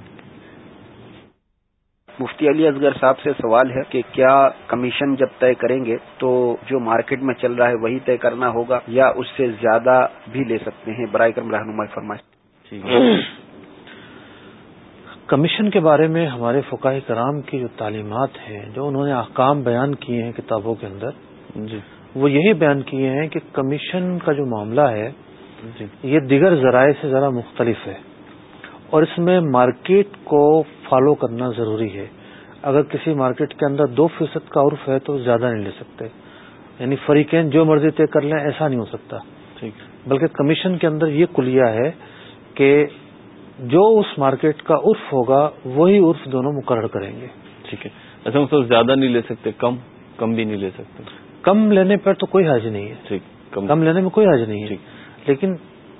مفتی علی اصغر صاحب سے سوال ہے کہ کیا کمیشن جب طے کریں گے تو جو مارکیٹ میں چل رہا ہے وہی طے کرنا ہوگا یا اس سے زیادہ بھی لے سکتے ہیں؟ برائے کرم رہنمائی ہے کمیشن کے بارے میں ہمارے فقاہ کرام کی جو تعلیمات ہیں جو انہوں نے احکام بیان کیے ہیں کتابوں کے اندر جی۔ وہ یہی بیان کیے ہیں کہ کمیشن کا جو معاملہ ہے جی۔ یہ دیگر ذرائع سے ذرا مختلف ہے اور اس میں مارکیٹ کو فالو کرنا ضروری ہے۔ اگر کسی مارکیٹ کے اندر دو فیصد کا عرف ہے تو زیادہ نہیں لے سکتے۔ یعنی فریقین جو مرضی طے کر لیں ایسا نہیں ہو سکتا۔ ٹھیک۔ بلکہ کمیشن کے اندر یہ کلیا ہے کہ جو اس مارکیٹ کا عرف ہوگا وہی عرف دونوں مقرر کریں گے۔ ٹھیک ہے۔ ایسا مطلب زیادہ نہیں لے سکتے کم کم بھی نہیں لے سکتے۔ کم لینے پر تو کوئی حرج نہیں ہے۔ ٹھیک کم۔ لینے میں کوئی حرج نہیں ہے۔ لیکن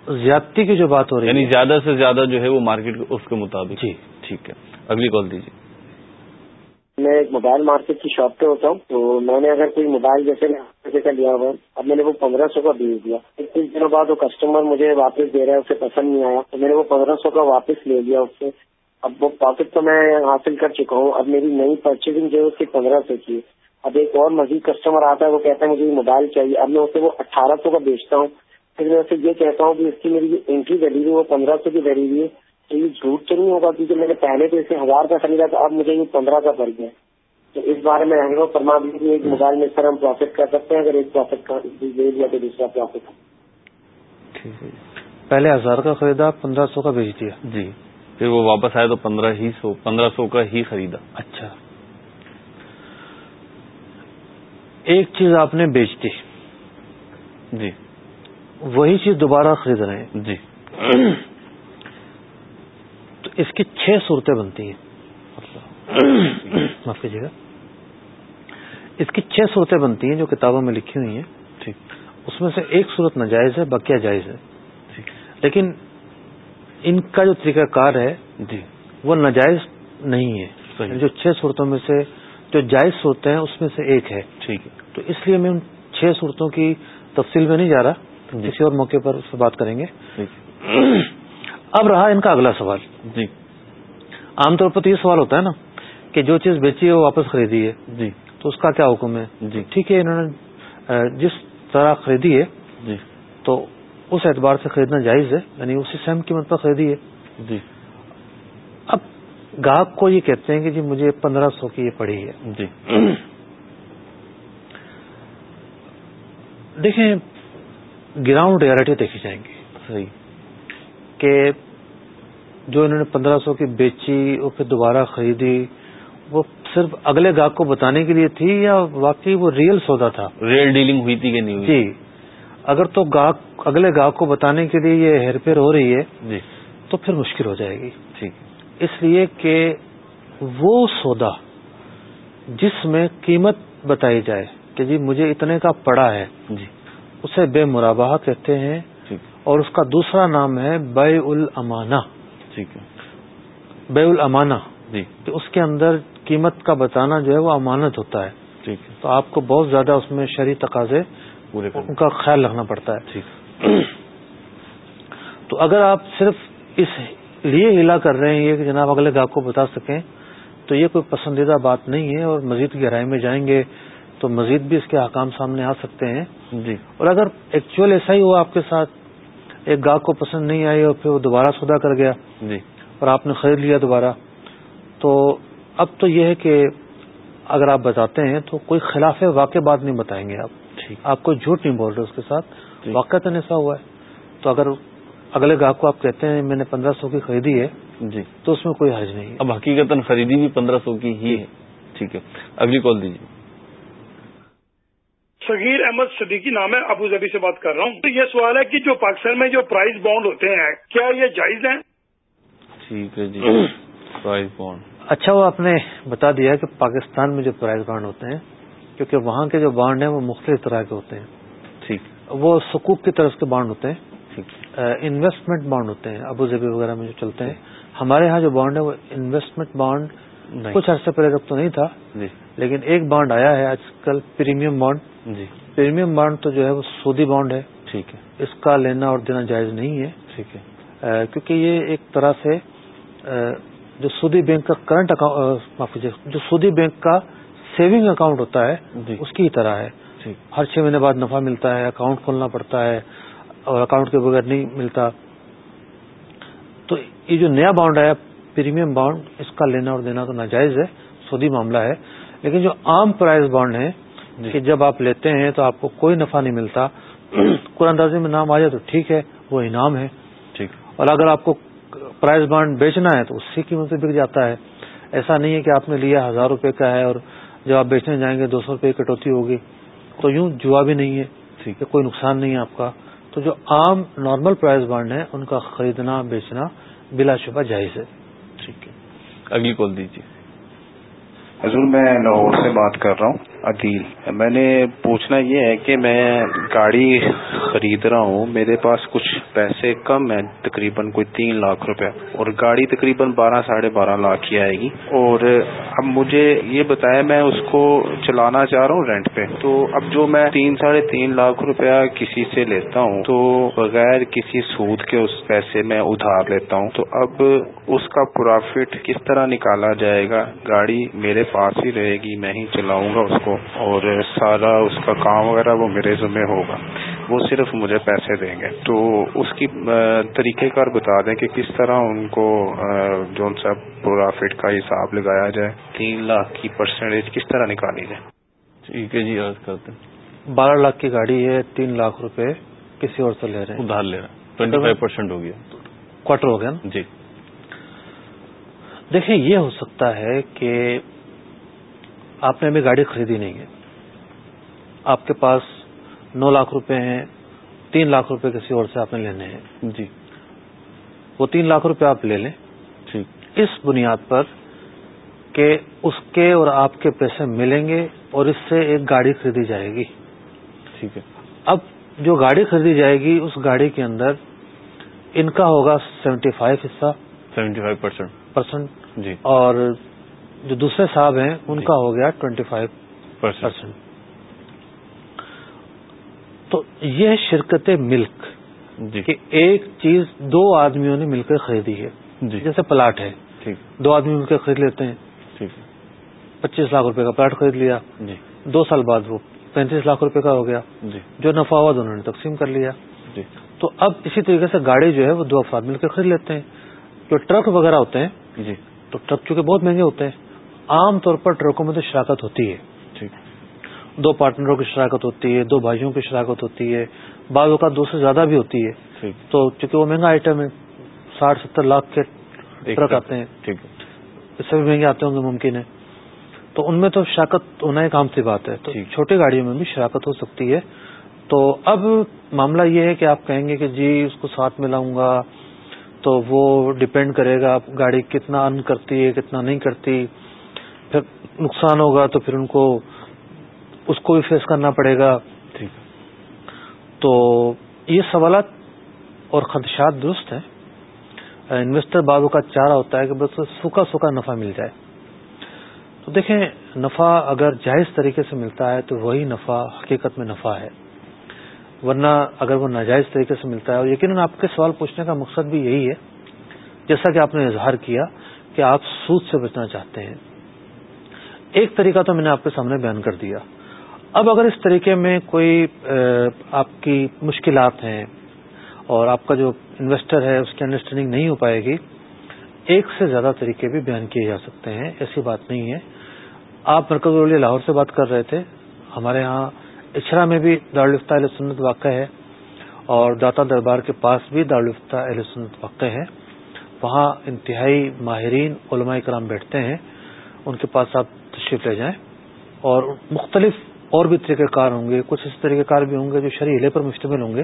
زیادتی کی جو بات ہو رہی یعنی زیادہ سے زیادہ جو ہے وہ مارکیٹ اس کے مطابق۔ جی۔ ٹھیک ہے۔ اگلی کال دیجیے۔ میں ایک موبائل مارکیٹ کی شاپ پہ ہوتا ہوں۔ تو میں نے اگر کوئی موبائل جیسے کا لیا ہوا اب میں نے وہ پندرہ سو کا بھیج دیا۔ کچھ دنوں بعد وہ کسٹمر مجھے واپس دے رہا ہے اسے پسند نہیں آیا۔ تو میں نے وہ پندرہ سو کا واپس لے لیا اس سے۔ اب وہ پاکٹ تو میں حاصل کر چکا ہوں۔ اب میری نئی پرچیزنگ جو ہے اس کی پندرہ سو کی اب ایک اور مزید کسٹمر آتا ہے وہ کہتا ہے مجھے یہ موبائل چاہیے۔ اب میں اسے وہ اٹھارہ سو کا بیچتا ہوں۔ پھر میں اسے یہ کہتا ہوں کہ اس کی میری جو انٹری ویلو ہے وہ پندرہ سو کی ویلو ہے۔ تو یہ جھوٹ تو نہیں ہوگا کیونکہ میں نے پہلے تو اسے ہزار کا خریدا تو اب مجھے یہ پندرہ کا پڑ گیا تو اس بارے میں رہنے فرما دیجیے ایک موبائل میں طرح ہم پروفٹ کر سکتے ہیں اگر ایک پروفٹ کا لے لیا تو دوسرا پروفٹ پہلے ہزار کا خریدا پندرہ سو کا بیچ دیا۔ جی پھر وہ واپس آئے تو پندرہ ہی سو پندرہ سو کا ہی خریدا۔ اچھا۔ ایک چیز آپ نے بیچ دی جی۔ وہی چیز دوبارہ خرید رہے ہیں۔ جی۔ تو اس کی چھ صورتیں بنتی ہیں۔ معاف کیجیے گا۔ اس کی چھ صورتیں بنتی ہیں جو کتابوں میں لکھی ہوئی ہیں۔ ٹھیک اس میں سے ایک صورت ناجائز ہے بقیہ جائز ہے۔ لیکن ان کا جو طریقہ کار ہے جی۔ وہ ناجائز نہیں ہے۔ جو چھ صورتوں میں سے جو جائز صورتیں ہیں اس میں سے ایک ہے۔ ٹھیک ہے۔ تو اس لیے میں ان چھ صورتوں کی تفصیل میں نہیں جا رہا۔ جی۔ کسی اور موقع پر اس سے بات کریں گے۔ اب رہا ان کا اگلا سوال۔ جی۔ عام طور پر تو یہ سوال ہوتا ہے نا کہ جو چیز بیچی ہے وہ واپس خریدی ہے۔ جی۔ تو اس کا کیا حکم ہے؟ جی۔ ٹھیک ہے انہوں نے جس طرح خریدی ہے جی۔ تو اس اعتبار سے خریدنا جائز ہے یعنی اسی سیم قیمت پر خریدی ہے۔ جی۔ گاہک کو یہ کہتے ہیں کہ جی مجھے پندرہ سو کی یہ پڑی ہے۔ جی۔ دیکھیں گراؤنڈ ریالٹی دیکھی جائیں گی۔ صحیح۔ کہ جو انہوں نے پندرہ سو کی بیچی اور پھر دوبارہ خریدی وہ صرف اگلے گاہک کو بتانے کے لیے تھی یا واقعی وہ ریئل سودا تھا؟ ریئل ڈیلنگ ہوئی تھی کہ نہیں ہوئی؟ جی۔ اگر تو گاہک اگلے گاہک کو بتانے کے لیے یہ ہیر پھیر ہو رہی ہے جی۔ تو پھر مشکل ہو جائے گی۔ ٹھیک۔ اس لیے کہ وہ سودا جس میں قیمت بتائی جائے کہ جی مجھے اتنے کا پڑا ہے جی۔ اسے بے مرابہ کہتے ہیں۔ اور اس کا دوسرا نام ہے بے الامانہ ٹھیک ہے۔ بے الامانہ جی اس کے اندر قیمت کا بتانا جو ہے وہ امانت ہوتا ہے۔ ٹھیک ہے۔ تو آپ کو بہت زیادہ اس میں شرح تقاضے پورے ان کا خیال رکھنا پڑتا ہے۔ ٹھیک۔ تو اگر آپ صرف اس لیے ہلا کر رہے ہیں یہ کہ جناب اگلے گاہک کو بتا سکیں تو یہ کوئی پسندیدہ بات نہیں ہے اور مزید گہرائی میں جائیں گے تو مزید بھی اس کے حکام سامنے آ سکتے ہیں۔ جی۔ اور اگر ایکچوئل ایسا ہی ہوا آپ کے ساتھ ایک گاہک کو پسند نہیں آئی اور پھر وہ دوبارہ سودا کر گیا جی۔ اور آپ نے خرید لیا دوبارہ تو اب تو یہ ہے کہ اگر آپ بتاتے ہیں تو کوئی خلاف واقع بات نہیں بتائیں گے آپ۔ ٹھیک۔ آپ کوئی جھوٹ نہیں بول رہے اس کے ساتھ جی۔ واقع ایسا ہوا ہے۔ تو اگر اگلے گاہک کو آپ کہتے ہیں میں نے پندرہ سو کی خریدی ہے جی۔ تو اس میں کوئی حرج نہیں ہے۔ اب حقیقت خریدی بھی پندرہ سو کی ہی ہے۔ ٹھیک ہے۔ اگلی کال دیجیے۔ صغیر احمد صدیقی نام ہے ابو ظبی سے بات کر رہا ہوں۔ تو یہ سوال ہے کہ جو پاکستان میں جو پرائز بانڈ ہوتے ہیں کیا یہ جائز ہیں؟ ٹھیک ہے جی۔ پرائز بانڈ اچھا وہ آپ نے بتا دیا کہ پاکستان میں جو پرائز بانڈ ہوتے ہیں کیونکہ وہاں کے جو بانڈ ہیں وہ مختلف طرح کے ہوتے ہیں۔ ٹھیک۔ وہ سکوک کی طرف کے بانڈ ہوتے ہیں۔ انویسٹمنٹ بانڈ ہوتے ہیں ابو ظبی وغیرہ میں جو چلتے ہیں۔ ہمارے ہاں جو بانڈ ہے وہ انویسٹمنٹ بانڈ کچھ عرصے پہلے تک تو نہیں تھا جی۔ لیکن ایک بانڈ آیا ہے آج کل پریمیم بانڈ جی۔ پریمیم بانڈ تو جو ہے وہ سودی بانڈ ہے۔ ٹھیک ہے۔ اس کا لینا اور دینا جائز نہیں ہے۔ ٹھیک ہے۔ کیونکہ یہ ایک طرح سے جو سودی بینک کا کرنٹ اکاؤنٹ جو سودی بینک کا سیونگ اکاؤنٹ ہوتا ہے جی۔ اس کی طرح ہے۔ ہر چھ مہینے بعد نفع ملتا ہے اکاؤنٹ کھولنا پڑتا ہے۔ اور اکاؤنٹ کے بغیر نہیں ملتا۔ تو یہ جو نیا بانڈ ہے پریمیم بانڈ اس کا لینا اور دینا تو ناجائز ہے سودی معاملہ ہے۔ لیکن جو عام پرائز بانڈ ہیں کہ جب آپ لیتے ہیں تو آپ کو کوئی نفع نہیں ملتا۔ قرآن اندازی میں نام آ جائے تو ٹھیک ہے وہ انعام ہے۔ ٹھیک۔ اور اگر آپ کو پرائز بانڈ بیچنا ہے تو اسی قیمت پہ بک جاتا ہے۔ ایسا نہیں ہے کہ آپ نے لیا ہزار روپے کا ہے اور جب آپ بیچنے جائیں گے دو سو روپے کٹوتی ہوگی۔ تو یوں جوا بھی نہیں ہے ٹھیک۔ کہ کوئی نقصان نہیں ہے آپ کا۔ تو جو عام نارمل پرائز بانڈ ہیں ان کا خریدنا بیچنا بلا شبہ جائز ہے۔ ٹھیک ہے۔ اگلی کال دیجیے۔ حضور میں لاہور سے بات کر رہا ہوں۔ عدیل میں نے پوچھنا یہ ہے کہ میں گاڑی خرید رہا ہوں، میرے پاس کچھ پیسے کم ہیں، تقریباً کوئی تین لاکھ روپے۔ اور گاڑی تقریباً بارہ، ساڑھے بارہ لاکھ کی آئے گی۔ اور اب مجھے یہ بتایا میں اس کو چلانا چاہ رہا ہوں رینٹ پہ۔ تو اب جو میں تین، ساڑھے تین لاکھ روپیہ کسی سے لیتا ہوں، تو بغیر کسی سود کے اس پیسے میں ادھار لیتا ہوں۔ تو اب اس کا پروفٹ کس طرح نکالا جائے گا؟ گاڑی میرے پاس ہی رہے گی، میں ہی چلاؤں گا اس کو۔ اور سارا اس کا کام وغیرہ وہ میرے ذمہ ہوگا۔ وہ صرف مجھے پیسے دیں گے۔ تو اس کی طریقہ کار بتا دیں کہ کس طرح ان کو جو سا پروفٹ کا حساب لگایا جائے۔ تین لاکھ کی پرسنٹیج کس طرح نکالی جائے؟ ٹھیک ہے جی عرض کرتے ہیں۔ بارہ لاکھ کی گاڑی ہے تین لاکھ روپے کسی اور سے لے رہے ہیں۔ ادھار لے رہے ہیں۔ ٹوینٹی فائیو پرسینٹ ہو گیا۔ کوارٹر ہو گیا نا؟ جی۔ دیکھیں یہ ہو سکتا ہے کہ آپ نے ابھی گاڑی خریدی نہیں ہے۔ آپ کے پاس نو لاکھ روپے ہیں تین لاکھ روپے کسی اور سے آپ نے لینے ہیں۔ جی۔ وہ تین لاکھ روپے آپ لے لیں۔ ٹھیک۔ اس بنیاد پر کہ اس کے اور آپ کے پیسے ملیں گے اور اس سے ایک گاڑی خریدی جائے گی۔ ٹھیک ہے۔ اب جو گاڑی خریدی جائے گی اس گاڑی کے اندر ان کا ہوگا سیونٹی فائیو حصہ۔ سیونٹی فائیو پرسینٹ پرسینٹ جی۔ اور جو دوسرے صاحب ہیں ان جی۔ کا ہو گیا ٹوینٹی فائیو پرسینٹ تو یہ شرکت ملک جی۔ کہ ایک چیز دو آدمیوں نے مل کر خریدی ہے۔ جی۔ جیسے پلاٹ ہے۔ دو آدمی مل کر خرید لیتے ہیں۔ پچیس لاکھ روپے کا پلاٹ خرید لیا۔ دو سال بعد وہ پینتیس لاکھ روپے کا ہو گیا۔ جو نفع ہوا دونوں نے تقسیم کر لیا۔ تو اب اسی طریقے سے گاڑی جو ہے وہ دو افراد مل کر خرید لیتے ہیں۔ جو ٹرک وغیرہ ہوتے ہیں جی۔ تو ٹرک چونکہ بہت مہنگے ہوتے ہیں عام طور پر ٹرکوں میں تو شراکت ہوتی ہے۔ ٹھیک دو پارٹنروں کی شراکت ہوتی ہے دو بھائیوں کی شراکت ہوتی ہے بعض اوقات دو سے زیادہ بھی ہوتی ہے۔ ٹھیک تو چونکہ وہ مہنگا آئٹم ہے ساٹھ ستر لاکھ کے ٹرک۔ آتے ہیں۔ اس سے بھی مہنگے آتے ہوں گے ممکن ہے۔ تو ان میں تو شراکت ہونا ایک عام سی بات ہے۔ تو ٹھیک۔ چھوٹی گاڑیوں میں بھی شراکت ہو سکتی ہے۔ تو اب معاملہ یہ ہے کہ آپ کہیں گے کہ جی اس کو ساتھ میں لاؤں گا تو وہ ڈپینڈ کرے گا آپ گاڑی کتنا ارن کرتی ہے کتنا نہیں کرتی۔ پھر نقصان ہوگا تو پھر ان کو اس کو بھی فیس کرنا پڑے گا۔ تو یہ سوالات اور خدشات درست ہیں۔ انویسٹر بعضوں کا چارہ ہوتا ہے کہ بس سوکھا سوکھا نفع مل جائے۔ تو دیکھیں نفع اگر جائز طریقے سے ملتا ہے تو وہی نفع حقیقت میں نفع ہے۔ ورنہ اگر وہ ناجائز طریقے سے ملتا ہے اور یقیناً آپ کے سوال پوچھنے کا مقصد بھی یہی ہے۔ جیسا کہ آپ نے اظہار کیا کہ آپ سود سے بچنا چاہتے ہیں۔ ایک طریقہ تو میں نے آپ کے سامنے بیان کر دیا۔ اب اگر اس طریقے میں کوئی آپ کی مشکلات ہیں اور آپ کا جو انویسٹر ہے، اس کی انڈرسٹینڈنگ نہیں ہو پائے گی، ایک سے زیادہ طریقے بھی بیان کیے جا سکتے ہیں، ایسی بات نہیں ہے۔ آپ مرکز اولیا لاہور سے بات کر رہے تھے۔ ہمارے ہاں اچھرا میں بھی دارالفتہ علیہ سنت واقع ہے اور داتا دربار کے پاس بھی دارالفتہ علیہ سنت واقع ہے۔ وہاں انتہائی ماہرین علماء کرام بیٹھتے ہیں۔ ان کے پاس آپ تشریف لے جائیں اور مختلف اور بھی طریقہ کار ہوں گے کچھ اس طریقہ کار بھی ہوں گے جو شرح پر مشتمل ہوں گے۔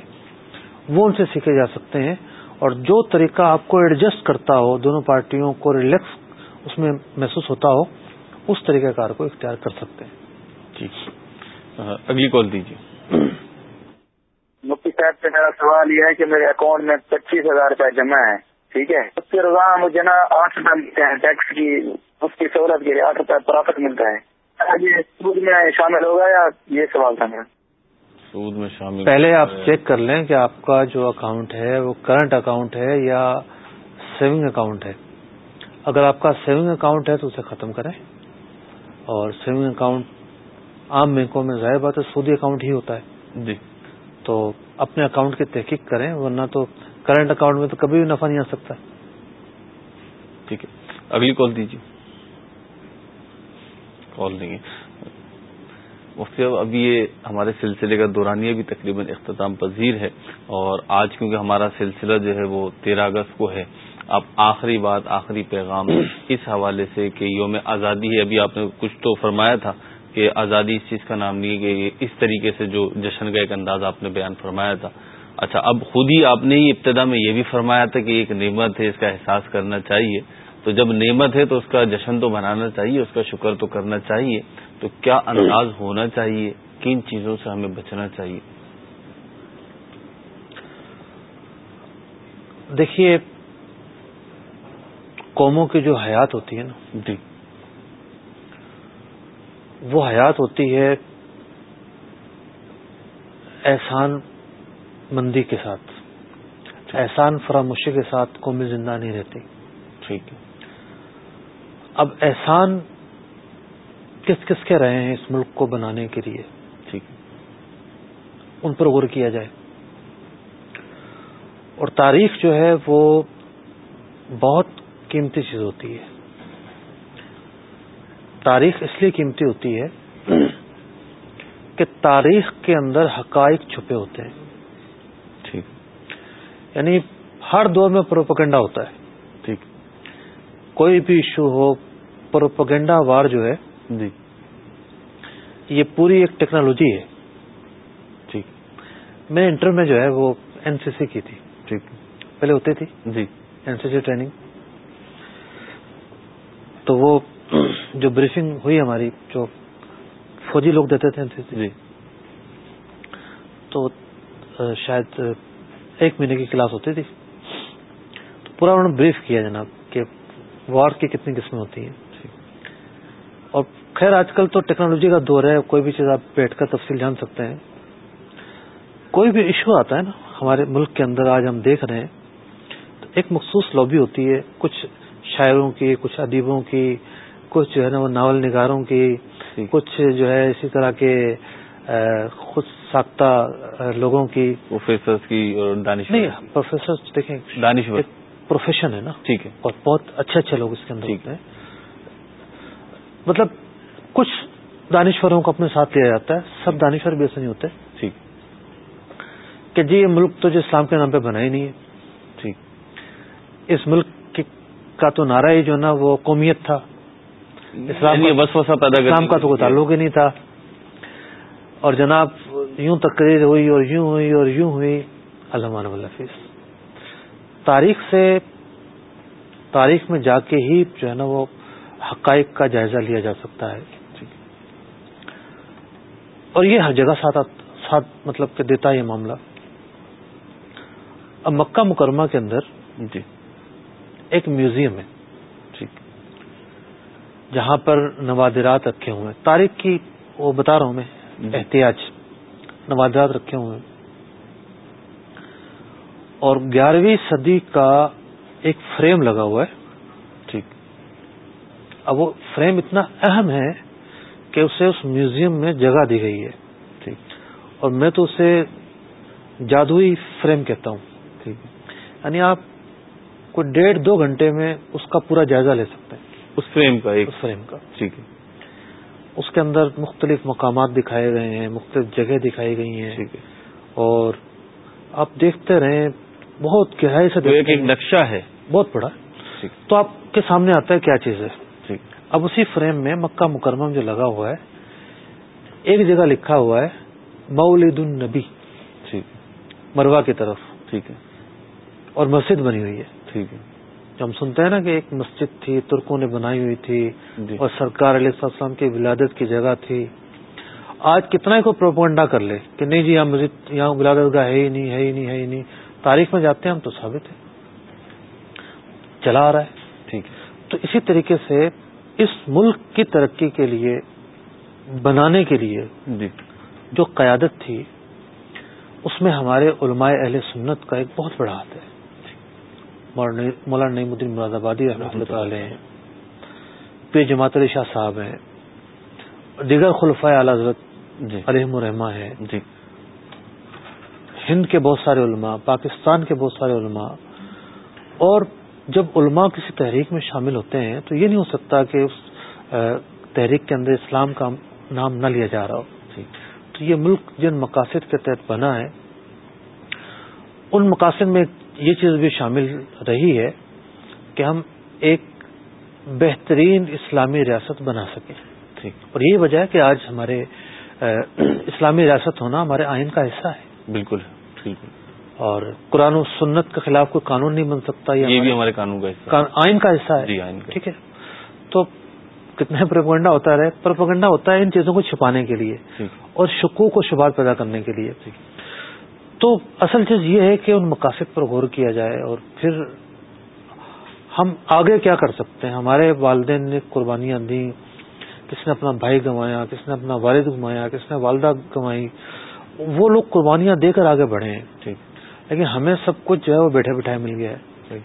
وہ ان سے سیکھے جا سکتے ہیں اور جو طریقہ آپ کو ایڈجسٹ کرتا ہو دونوں پارٹیوں کو ریلیکس اس میں محسوس ہوتا ہو اس طریقہ کار کو اختیار کر سکتے ہیں۔ ٹھیک اگلی کال دیجیے۔ مفتی صاحب سے میرا سوال یہ ہے کہ میرے اکاؤنٹ میں پچیس ہزار روپے جمع ہے ٹھیک ہے؟ اس کے روزانہ مجھے نا آٹھ روپے ملتے ہیں ٹیکس کی اس کی سہولت کے لیے آٹھ روپے پرافٹ ملتا ہے۔ یہ سود میں شامل ہوگا یا یہ سوال تھا میرا؟ سود میں شامل پہلے آپ چیک کر لیں کہ آپ کا جو اکاؤنٹ ہے وہ کرنٹ اکاؤنٹ ہے یا سیونگ اکاؤنٹ ہے۔ اگر آپ کا سیونگ اکاؤنٹ ہے تو اسے ختم کریں۔ اور سیونگ اکاؤنٹ عام بینکوں میں ظاہر بات ہے سودی اکاؤنٹ ہی ہوتا ہے۔ جی۔ تو اپنے اکاؤنٹ کی تحقیق کریں ورنہ تو کرنٹ اکاؤنٹ میں تو کبھی بھی نفع نہیں آ سکتا۔ ٹھیک ہے۔ اگلی کال دیجیے۔ کال دیں گے مفتی صاحب، ابھی یہ ہمارے سلسلے کا دورانیہ بھی تقریباً اختتام پذیر ہے اور آج کیونکہ ہمارا سلسلہ جو ہے وہ تیرہ اگست کو ہے، اب آخری بات، آخری پیغام اس حوالے سے کہ یوم آزادی ہے۔ ابھی آپ نے کچھ تو فرمایا تھا کہ آزادی اس چیز کا نام نہیں ہے کہ اس طریقے سے جو جشن کا ایک انداز آپ نے بیان فرمایا تھا۔ اچھا اب خود ہی آپ نے ہی ابتدا میں یہ بھی فرمایا تھا کہ ایک نعمت ہے، اس کا احساس کرنا چاہیے۔ تو جب نعمت ہے تو اس کا جشن تو منانا چاہیے اس کا شکر تو کرنا چاہیے۔ تو کیا انداز ہونا چاہیے؟ کن چیزوں سے ہمیں بچنا چاہیے؟ دیکھیے قوموں کی جو حیات ہوتی ہے نا جی۔ وہ حیات ہوتی ہے احسان مندی کے ساتھ۔ احسان فراموشی کے ساتھ قومی زندہ نہیں رہتی۔ ٹھیک ہے۔ اب احسان کس کس کے رہے ہیں اس ملک کو بنانے کے لیے؟ ٹھیک۔ ان پر غور کیا جائے۔ اور تاریخ جو ہے وہ بہت قیمتی چیز ہوتی ہے۔ تاریخ اس لیے قیمتی ہوتی ہے کہ تاریخ کے اندر حقائق چھپے ہوتے ہیں۔ ٹھیک۔ یعنی ہر دور میں پروپگنڈا ہوتا ہے۔ ٹھیک۔ کوئی بھی ایشو ہو پروپگنڈا وار جو ہے جی۔ یہ پوری ایک ٹیکنالوجی ہے۔ ٹھیک۔ میں انٹر میں جو ہے وہ این سی سی کی تھی۔ ٹھیک۔ پہلے ہوتی تھی جی۔ این سی سی ٹریننگ۔ تو وہ جو بریفنگ ہوئی ہماری جو فوجی لوگ دیتے تھے این سی سی جی۔ تو شاید ایک مہینے کی کلاس ہوتی تھی۔ تو پورا انہوں نے بریف کیا جناب کہ وار کی کتنی قسمیں ہوتی ہیں۔ اور خیر آج کل تو ٹیکنالوجی کا دور ہے کوئی بھی چیز آپ بیٹھ کر تفصیل جان سکتے ہیں۔ کوئی بھی ایشو آتا ہے نا ہمارے ملک کے اندر آج ہم دیکھ رہے ہیں تو ایک مخصوص لابی ہوتی ہے کچھ شاعروں کی کچھ ادیبوں کی کچھ جو ہے نا وہ ناول نگاروں کی کچھ جو ہے اسی طرح کے خود ساختہ لوگوں کی۔ پروفیسر کی اور دانش نہیں پروفیسر دیکھیں دانش پروفیشن ہے نا۔ ٹھیک ہے۔ اور بہت اچھے اچھے لوگ اس کے اندر ہوتے ہیں۔ مطلب کچھ دانشوروں کو اپنے ساتھ لیا جاتا ہے سب دانشور بھی ایسے نہیں ہوتے۔ ٹھیک۔ کہ جی یہ ملک تو جو اسلام کے نام پہ بنا ہی نہیں ہے۔ ٹھیک۔ اس ملک کا تو نعرہ ہی جو نا وہ قومیت تھا۔ اسلام یعنی بس وسا پیدا اسلام کا تو کوئی تعلق ہی نہیں تھا۔ اور جناب یوں تقریر ہوئی اور یوں ہوئی اور یوں ہوئی۔ علامہ الفیظ تاریخ سے تاریخ میں جا کے ہی جو ہے نا وہ حقائق کا جائزہ لیا جا سکتا ہے۔ اور یہ ہر جگہ ساتھ ساتھ مطلب کہ دیتا ہے یہ معاملہ۔ اب مکہ مکرمہ کے اندر جی۔ ایک میوزیم ہے۔ ٹھیک جہاں پر نوادرات رکھے ہوئے ہیں۔ تاریخ کی وہ بتا رہا ہوں میں۔ احتیاط نوادرات رکھے ہوئے ہیں۔ اور گیارہویں صدی کا ایک فریم لگا ہوا ہے۔ اب وہ فریم اتنا اہم ہے کہ اسے اس میوزیم میں جگہ دی گئی ہے ٹھیک۔ اور میں تو اسے جادوئی فریم کہتا ہوں ٹھیک۔ یعنی آپ کوئی ڈیڑھ دو گھنٹے میں اس کا پورا جائزہ لے سکتے ہیں۔ اس فریم کا ایک۔ اس فریم کا۔ ٹھیک ہے۔ اس کے اندر مختلف مقامات دکھائے گئے ہیں مختلف جگہ دکھائی گئی ہیں۔ ٹھیک ہے۔ اور آپ دیکھتے رہیں بہت گہرائی سے ایک نقشہ ہے۔ بہت بڑا۔ تو آپ کے سامنے آتا ہے کیا چیز ہے؟ اب اسی فریم میں مکہ مکرمہ جو لگا ہوا ہے ایک جگہ لکھا ہوا ہے مولد النبی ٹھیک مروا کی طرف۔ ٹھیک ہے۔ اور مسجد بنی ہوئی ہے۔ ٹھیک ہے۔ جو ہم سنتے ہیں نا کہ ایک مسجد تھی ترکوں نے بنائی ہوئی تھی جی۔ اور سرکار علیہ السلام کی ولادت کی جگہ تھی۔ آج کتنا ہی کو پروپگنڈا کر لے کہ نہیں جی یہاں مسجد یہاں ولادت گاہ ہے ہی نہیں ہے ہی نہیں ہے ہی نہیں۔ تاریخ میں جاتے ہیں ہم تو ثابت ہے چلا آ رہا ہے۔ ٹھیک ہے۔ تو اسی طریقے سے اس ملک کی ترقی کے لیے بنانے کے لیے جی۔ جو قیادت تھی اس میں ہمارے علماء اہل سنت کا ایک بہت بڑا ہاتھ ہے۔ مولانا نعیم الدین مراد آبادی رحمۃ اللہ علیہ پیر جماعت علی شاہ صاحب ہیں۔ دیگر خلفۂ اعلی حضرت جی۔ علیہم الرحمٰ ہیں۔ جی۔ ہند کے بہت سارے علماء پاکستان کے بہت سارے علماء اور جب علماء کسی تحریک میں شامل ہوتے ہیں تو یہ نہیں ہو سکتا کہ اس تحریک کے اندر اسلام کا نام نہ لیا جا رہا ہو۔ جی۔ تو یہ ملک جن مقاصد کے تحت بنا ہے، ان مقاصد میں یہ چیز بھی شامل رہی ہے کہ ہم ایک بہترین اسلامی ریاست بنا سکیں۔ ٹھیک اور یہی وجہ ہے کہ آج ہمارے اسلامی ریاست ہونا ہمارے آئین کا حصہ ہے۔ بالکل ٹھیک ہے اور قرآن و سنت کے خلاف کوئی قانون نہیں بن سکتا یہ بھی ہمارے قانون کا حصہ آئین کا حصہ ہے۔ جی ٹھیک ہے۔ تو کتنا پروپگنڈا ہوتا رہے۔ پروپگنڈا ہوتا ہے ان چیزوں کو چھپانے کے لیے اور شکوک و شبات پیدا کرنے کے لیے۔ تو اصل چیز یہ ہے کہ ان مقاصد پر غور کیا جائے اور پھر ہم آگے کیا کر سکتے ہیں؟ ہمارے والدین نے قربانیاں دی کس نے اپنا بھائی گنوایا کس نے اپنا والد گنوایا کس نے والدہ گنوائی۔ وہ لوگ قربانیاں دے کر آگے بڑھے۔ ہیں لیکن ہمیں سب کچھ جو ہے وہ بیٹھے بیٹھائے مل گیا ہے۔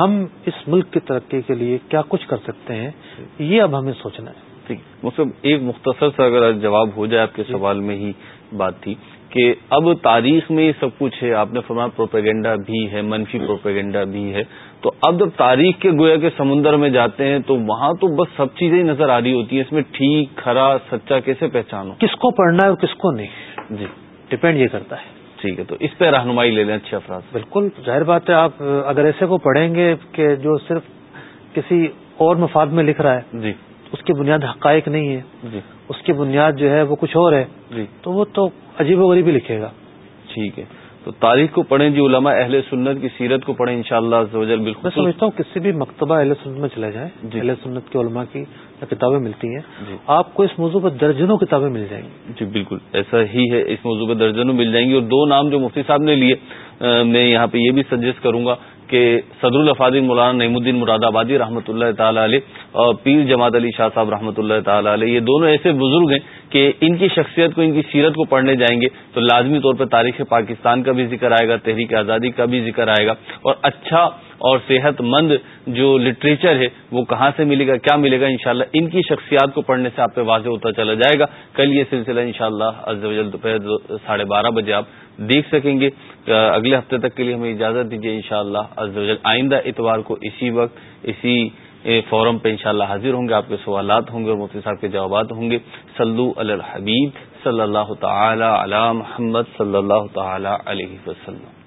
ہم اس ملک کی ترقی کے لیے کیا کچھ کر سکتے ہیں یہ اب ہمیں سوچنا ہے۔ ٹھیک مطلب ایک مختصر سا اگر جواب ہو جائے آپ کے سوال میں ہی بات تھی کہ اب تاریخ میں یہ سب کچھ ہے آپ نے فرمایا پروپیگنڈا بھی ہے منفی پروپیگنڈا بھی ہے۔ تو اب جب تاریخ کے گویا کے سمندر میں جاتے ہیں تو وہاں تو بس سب چیزیں ہی نظر آ رہی ہوتی ہیں اس میں ٹھیک کھرا سچا کیسے پہچانو کس کو پڑھنا ہے اور کس کو نہیں۔ جی۔ ڈپینڈ یہ کرتا ہے۔ ٹھیک ہے تو اس پہ رہنمائی لے لیں اچھے افراد بالکل ظاہر بات ہے آپ اگر ایسے کو پڑھیں گے کہ جو صرف کسی اور مفاد میں لکھ رہا ہے جی۔ اس کی بنیاد حقائق نہیں ہے۔ جی۔ اس کی بنیاد جو ہے وہ کچھ اور ہے۔ جی۔ تو وہ تو عجیب و غریب ہی لکھے گا۔ ٹھیک ہے۔ تو تاریخ کو پڑھیں جی علماء اہل سنت کی سیرت کو پڑھیں انشاءاللہ شاء اللہ بالکل میں سمجھتا ہوں کسی بھی مکتبہ اہل سنت میں چلے جائیں جی۔ اہل سنت کے علماء کی کتابیں ملتی ہیں جی۔ آپ کو اس موضوع پر درجنوں کتابیں مل جائیں گی۔ جی بالکل۔ ایسا ہی ہے اس موضوع پہ درجنوں مل جائیں گی۔ اور دو نام جو مفتی صاحب نے لیے میں یہاں پہ یہ بھی سجیسٹ کروں گا کہ صدر الفاظ مولانا نعیم الدین مراد آبادی رحمۃ اللہ تعالی علیہ اور پیر جماعت علی شاہ صاحب رحمۃ اللہ تعالی علیہ یہ دونوں ایسے بزرگ ہیں کہ ان کی شخصیت کو، ان کی سیرت کو پڑھنے جائیں گے تو لازمی طور پر تاریخ پاکستان کا بھی ذکر آئے گا، تحریک آزادی کا بھی ذکر آئے گا اور اچھا اور صحت مند جو لٹریچر ہے وہ کہاں سے ملے گا، کیا ملے گا؟ انشاءاللہ ان کی شخصیات کو پڑھنے سے آپ پہ واضح ہوتا چلا جائے گا۔ کل یہ سلسلہ انشاءاللہ شاء اللہ دوپہر ساڑھے بارہ بجے آپ دیکھ سکیں گے۔ اگلے ہفتے تک کے لیے ہمیں اجازت دیجیے ان شاء اللہ آئندہ اتوار کو اسی وقت، اسی فورم پہ انشاءاللہ حاضر ہوں گے، آپ کے سوالات ہوں گے اور مفتی صاحب کے جوابات ہوں گے۔ سلو الحبیب صلی اللہ تعالی علی محمد صلی اللہ تعالی علیہ وسلم۔